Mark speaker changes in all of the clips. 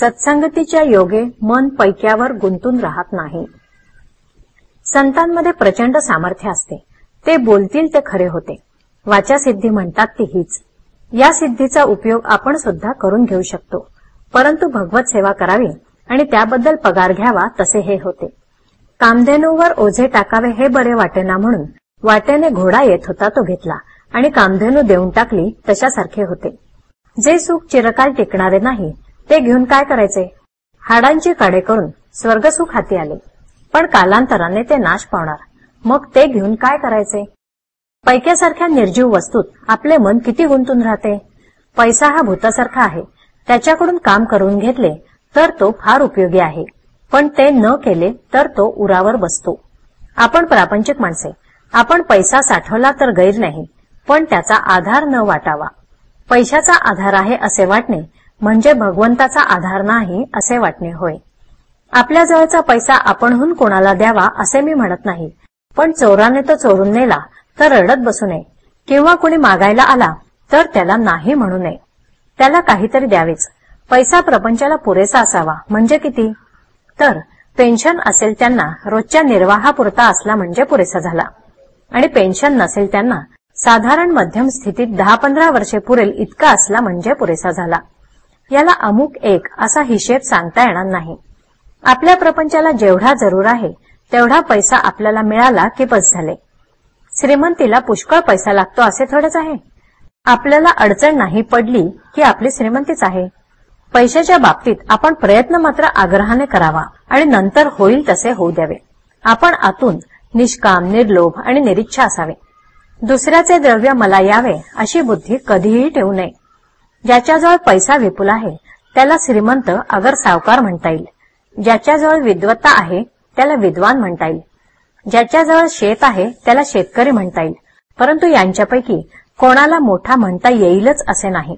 Speaker 1: सत्संगतीच्या योगे मन पैक्यावर गुंतून राहत नाही. संतांमध्ये प्रचंड सामर्थ्य असते. ते बोलतील ते खरे होते. वाचा सिद्धी म्हणतात ती हीच. या सिद्धीचा उपयोग आपण सुद्धा करून घेऊ शकतो. परंतु भगवत सेवा करावी आणि त्याबद्दल पगार घ्यावा तसे हे होते. कामधेनूवर ओझे टाकावे हे बरे वाटेना म्हणून वाटेने घोडा येत होता तो घेतला आणि कामधेनू देऊन टाकली तशासारखे होते. जे सुख चिरकाल टिकणारे नाही ते घेऊन काय करायचे? हाडांची काडे करून स्वर्गसुख हाती आले. पण कालांतराने ते नाश पावणार. मग ते घेऊन काय करायचे? पैक्यासारख्या निर्जीव वस्तूत आपले मन किती गुंतून राहते? पैसा हा भूतासारखा आहे. त्याच्याकडून काम करून घेतले तर तो फार उपयोगी आहे. पण ते न केले तर तो उरावर बसतो. आपण प्रापंचिक माणसे. आपण पैसा साठवला तर गैर नाही पण त्याचा आधार न वाटावा. पैशाचा आधार आहे असे वाटणे म्हणजे भगवंताचा आधार नाही असे वाटणे होय. आपल्या जवळचा पैसा आपणहून कोणाला द्यावा असे मी म्हणत नाही. पण चोराने तो चोरून नेला तर रडत बसू नये. किंवा कुणी मागायला आला तर त्याला नाही म्हणू नये. त्याला काहीतरी द्यावेच. पैसा प्रपंचाला पुरेसा असावा म्हणजे किती? तर पेन्शन असेल त्यांना रोजच्या निर्वाहापुरता असला म्हणजे पुरेसा झाला. आणि पेन्शन नसेल त्यांना साधारण मध्यम स्थितीत दहा पंधरा वर्षे पुरेल इतका असला म्हणजे पुरेसा झाला. याला अमुक एक असा हिशेब सांगता येणार नाही. आपल्या प्रपंचाला जेवढा जरूर आहे तेवढा पैसा आपल्याला मिळाला की बस झाले. श्रीमंतीला पुष्कळ पैसा लागतो असे थोडेच आहे. आपल्याला अडचण नाही पडली की आपली श्रीमंतीच आहे. पैशाच्या बाबतीत आपण प्रयत्न मात्र आग्रहाने करावा आणि नंतर होईल तसे होऊ द्यावे. आपण आतून निष्काम निर्लोभ आणि निरीच्छा असावे. दुसऱ्याचे द्रव्य मला यावे अशी बुद्धी कधीही ठेवू नये. ज्याच्याजवळ पैसा विपुल आहे त्याला श्रीमंत अगर सावकार म्हणता येईल. ज्याच्याजवळ विद्वत्ता आहे त्याला विद्वान म्हणता येईल. ज्याच्याजवळ शेत आहे त्याला शेतकरी म्हणता येईल. परंतु यांच्यापैकी कोणाला मोठा म्हणता येईलच असे नाही.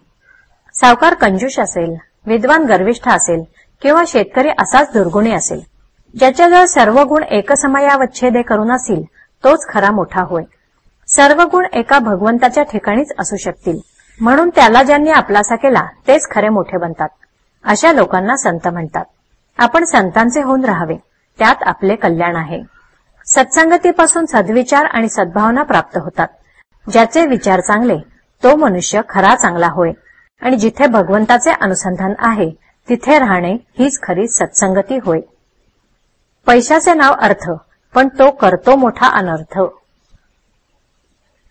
Speaker 1: सावकार कंजूष असेल विद्वान गर्विष्ठ असेल किंवा शेतकरी असाच दुर्गुणी असेल. ज्याच्याजवळ सर्व गुण एकसमयावच्छेदे करून असतील तोच खरा मोठा होय. सर्व गुण एका भगवंताच्या ठिकाणीच असू शकतील. म्हणून त्याला ज्यांनी आपलासा केला तेच खरे मोठे बनतात. अशा लोकांना संत म्हणतात. आपण संतांचे होऊन राहावे. त्यात आपले कल्याण आहे. सत्संगतीपासून सद्विचार आणि सद्भावना प्राप्त होतात. ज्याचे विचार चांगले तो मनुष्य खरा चांगला होय. आणि जिथे भगवंताचे अनुसंधान आहे तिथे राहणे हीच खरी सत्संगती होय. पैशाचे नाव अर्थ पण तो करतो मोठा अनर्थ.